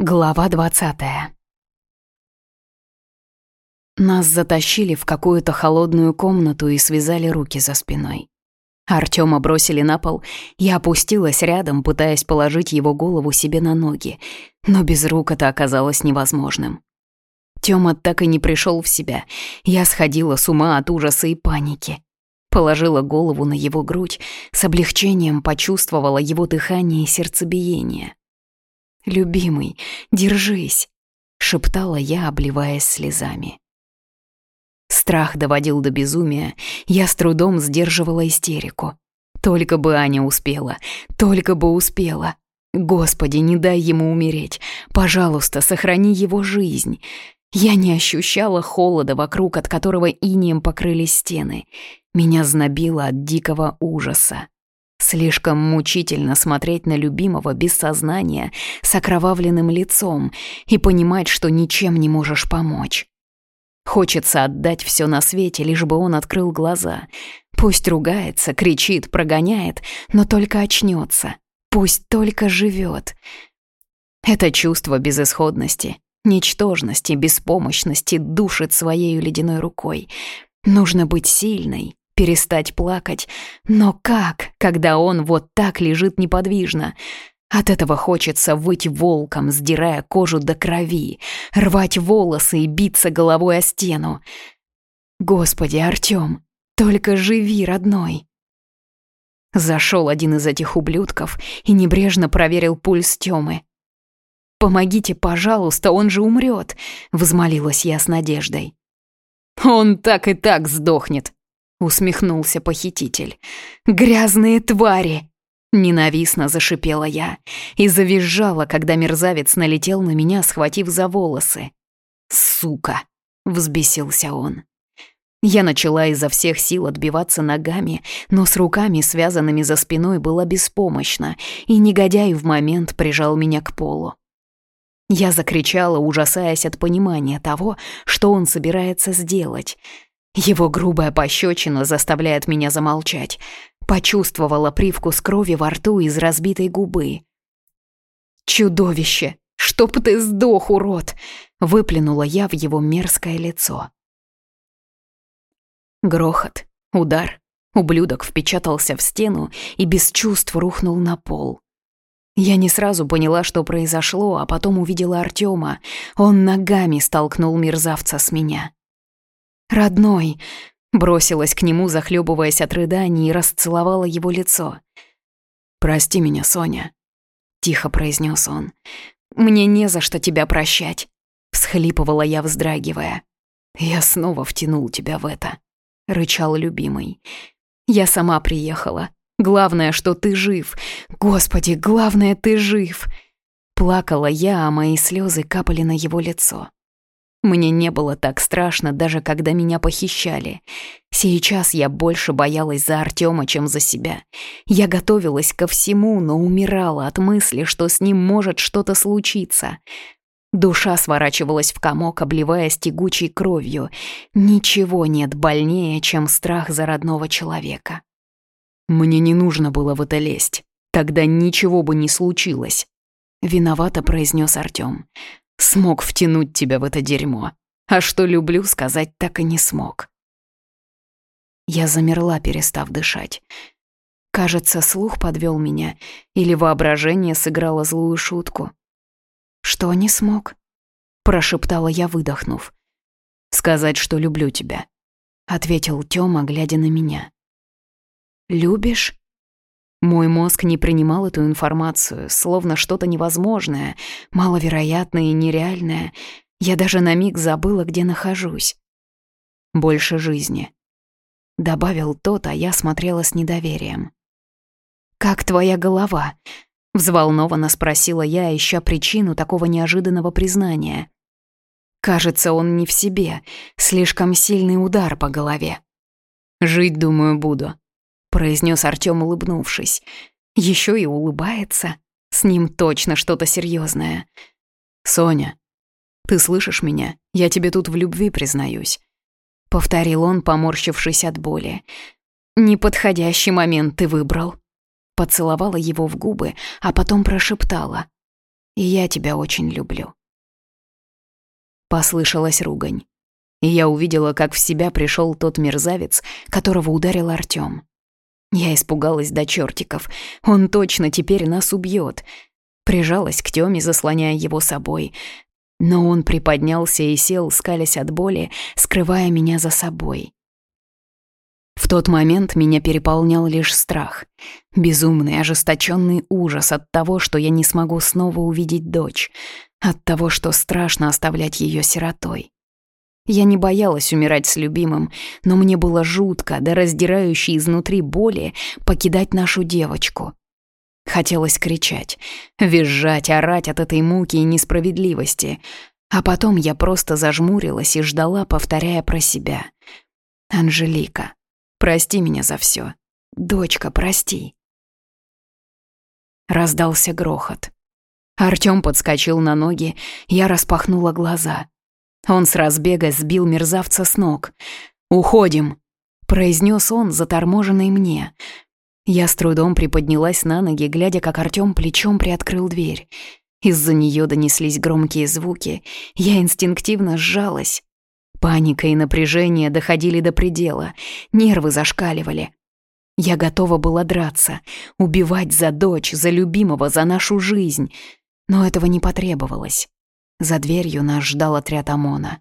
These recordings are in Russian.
Глава двадцатая Нас затащили в какую-то холодную комнату и связали руки за спиной. Артёма бросили на пол, я опустилась рядом, пытаясь положить его голову себе на ноги, но без рук это оказалось невозможным. Тёма так и не пришел в себя, я сходила с ума от ужаса и паники. Положила голову на его грудь, с облегчением почувствовала его дыхание и сердцебиение. «Любимый, держись!» — шептала я, обливаясь слезами. Страх доводил до безумия, я с трудом сдерживала истерику. Только бы Аня успела, только бы успела. Господи, не дай ему умереть. Пожалуйста, сохрани его жизнь. Я не ощущала холода вокруг, от которого инием покрылись стены. Меня знобило от дикого ужаса. Слишком мучительно смотреть на любимого без сознания, с окровавленным лицом и понимать, что ничем не можешь помочь. Хочется отдать все на свете, лишь бы он открыл глаза. Пусть ругается, кричит, прогоняет, но только очнется. Пусть только живет. Это чувство безысходности, ничтожности, беспомощности душит своей ледяной рукой. Нужно быть сильной, перестать плакать. Но как, когда он вот так лежит неподвижно? От этого хочется выть волком, сдирая кожу до крови, рвать волосы и биться головой о стену. Господи, Артём, только живи, родной. Зашел один из этих ублюдков и небрежно проверил пульс Тёмы. «Помогите, пожалуйста, он же умрет», — взмолилась я с надеждой. «Он так и так сдохнет», усмехнулся похититель. «Грязные твари!» Ненавистно зашипела я и завизжала, когда мерзавец налетел на меня, схватив за волосы. «Сука!» — взбесился он. Я начала изо всех сил отбиваться ногами, но с руками, связанными за спиной, была беспомощна, и негодяй в момент прижал меня к полу. Я закричала, ужасаясь от понимания того, что он собирается сделать — его грубая пощечина заставляет меня замолчать. Почувствовала привкус крови во рту из разбитой губы. «Чудовище! Чтоб ты сдох, урод!» Выплюнула я в его мерзкое лицо. Грохот, удар. Ублюдок впечатался в стену и без чувств рухнул на пол. Я не сразу поняла, что произошло, а потом увидела Артема. Он ногами столкнул мерзавца с меня. «Родной!» Бросилась к нему, захлебываясь от рыданий, и расцеловала его лицо. «Прости меня, Соня», — тихо произнес он. «Мне не за что тебя прощать», — всхлипывала я, вздрагивая. «Я снова втянул тебя в это», — рычал любимый. «Я сама приехала. Главное, что ты жив. Господи, главное, ты жив!» Плакала я, а мои слезы капали на его лицо. Мне не было так страшно, даже когда меня похищали. Сейчас я больше боялась за Артема, чем за себя. Я готовилась ко всему, но умирала от мысли, что с ним может что-то случиться. Душа сворачивалась в комок, обливаясь тягучей кровью. Ничего нет больнее, чем страх за родного человека. Мне не нужно было в это лезть. Тогда ничего бы не случилось. Виновато произнес Артем. Смог втянуть тебя в это дерьмо. А что люблю, сказать так и не смог. Я замерла, перестав дышать. Кажется, слух подвел меня, или воображение сыграло злую шутку. «Что не смог?» — прошептала я, выдохнув. «Сказать, что люблю тебя», — ответил Тёма, глядя на меня. «Любишь?» Мой мозг не принимал эту информацию, словно что-то невозможное, маловероятное и нереальное. Я даже на миг забыла, где нахожусь. Больше жизни. Добавил тот, а я смотрела с недоверием. «Как твоя голова?» — взволнованно спросила я, ища причину такого неожиданного признания. Кажется, он не в себе, слишком сильный удар по голове. «Жить, думаю, буду», произнес Артём, улыбнувшись. Еще и улыбается. С ним точно что-то серьезное. Соня, ты слышишь меня? Я тебе тут в любви признаюсь. Повторил он, поморщившись от боли. Неподходящий момент ты выбрал. Поцеловала его в губы, а потом прошептала. И я тебя очень люблю. Послышалась ругань. И я увидела, как в себя пришел тот мерзавец, которого ударил Артём. Я испугалась до чертиков. Он точно теперь нас убьет. Прижалась к Тёме, заслоняя его собой. Но он приподнялся и сел, скалясь от боли, скрывая меня за собой. В тот момент меня переполнял лишь страх. Безумный, ожесточенный ужас от того, что я не смогу снова увидеть дочь. От того, что страшно оставлять ее сиротой. Я не боялась умирать с любимым, но мне было жутко, да раздирающей изнутри боли, покидать нашу девочку. Хотелось кричать, визжать, орать от этой муки и несправедливости. А потом я просто зажмурилась и ждала, повторяя про себя. «Анжелика, прости меня за все. Дочка, прости». Раздался грохот. Артём подскочил на ноги, я распахнула глаза. Он с разбега сбил мерзавца с ног. «Уходим!» — произнес он, заторможенный мне. Я с трудом приподнялась на ноги, глядя, как Артём плечом приоткрыл дверь. Из-за неё донеслись громкие звуки. Я инстинктивно сжалась. Паника и напряжение доходили до предела. Нервы зашкаливали. Я готова была драться, убивать за дочь, за любимого, за нашу жизнь — но этого не потребовалось. За дверью нас ждал отряд ОМОНа.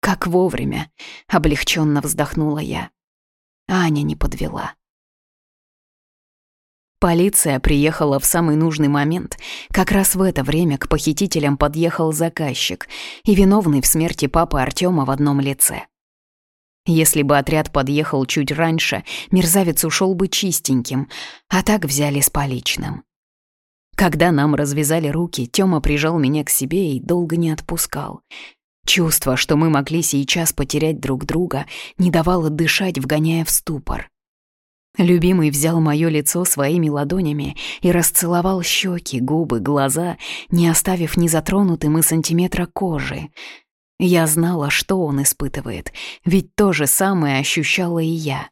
Как вовремя, облегченно вздохнула я. Аня не подвела. Полиция приехала в самый нужный момент. Как раз в это время к похитителям подъехал заказчик и виновный в смерти папы Артема в одном лице. Если бы отряд подъехал чуть раньше, мерзавец ушел бы чистеньким, а так взяли с поличным. Когда нам развязали руки, Тёма прижал меня к себе и долго не отпускал. Чувство, что мы могли сейчас потерять друг друга, не давало дышать, вгоняя в ступор. Любимый взял моё лицо своими ладонями и расцеловал щеки, губы, глаза, не оставив ни затронутым и сантиметра кожи. Я знала, что он испытывает, ведь то же самое ощущала и я.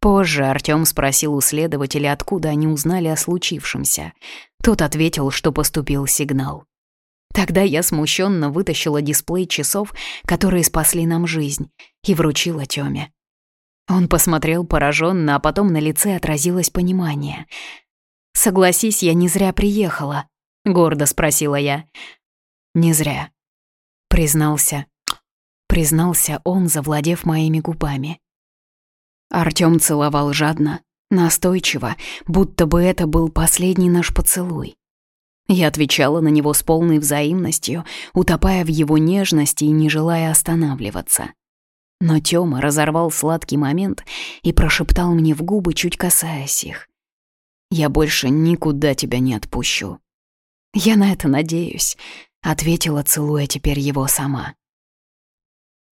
Позже Артём спросил у следователя, откуда они узнали о случившемся. Тот ответил, что поступил сигнал. Тогда я смущенно вытащила дисплей часов, которые спасли нам жизнь, и вручила Тёме. Он посмотрел пораженно, а потом на лице отразилось понимание. «Согласись, я не зря приехала», — гордо спросила я. «Не зря», — признался. Признался он, завладев моими губами. Артём целовал жадно, настойчиво, будто бы это был последний наш поцелуй. Я отвечала на него с полной взаимностью, утопая в его нежности и не желая останавливаться. Но Тёма разорвал сладкий момент и прошептал мне в губы, чуть касаясь их. «Я больше никуда тебя не отпущу». «Я на это надеюсь», — ответила, целуя теперь его сама.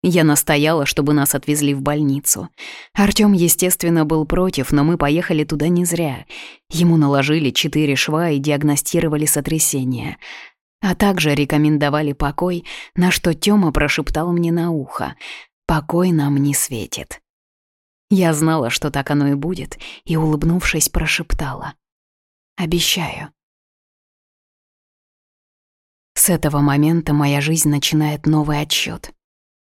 Я настояла, чтобы нас отвезли в больницу. Артём, естественно, был против, но мы поехали туда не зря. Ему наложили четыре шва и диагностировали сотрясение. А также рекомендовали покой, на что Тёма прошептал мне на ухо. «Покой нам не светит». Я знала, что так оно и будет, и, улыбнувшись, прошептала. «Обещаю». С этого момента моя жизнь начинает новый отсчет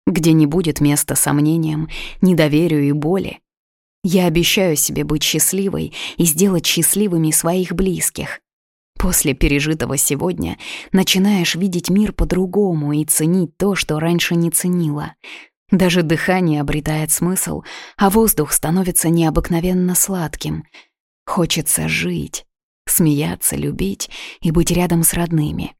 где не будет места сомнениям, недоверию и боли. Я обещаю себе быть счастливой и сделать счастливыми своих близких. После пережитого сегодня начинаешь видеть мир по-другому и ценить то, что раньше не ценила. Даже дыхание обретает смысл, а воздух становится необыкновенно сладким. Хочется жить, смеяться, любить и быть рядом с родными.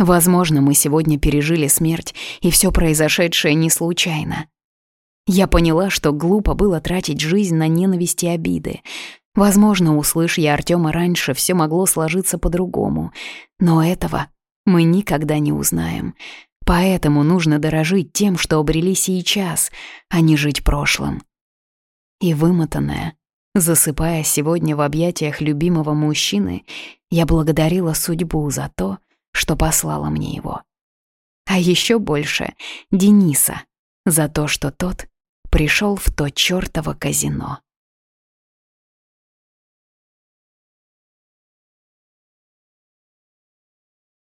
Возможно, мы сегодня пережили смерть, и все произошедшее не случайно. Я поняла, что глупо было тратить жизнь на ненависть и обиды. Возможно, услышь я Артема раньше, все могло сложиться по-другому. Но этого мы никогда не узнаем. Поэтому нужно дорожить тем, что обрели сейчас, а не жить прошлым. И вымотанная, засыпая сегодня в объятиях любимого мужчины, я благодарила судьбу за то, что послала мне его. А еще больше Дениса за то, что тот пришел в то чёртово казино.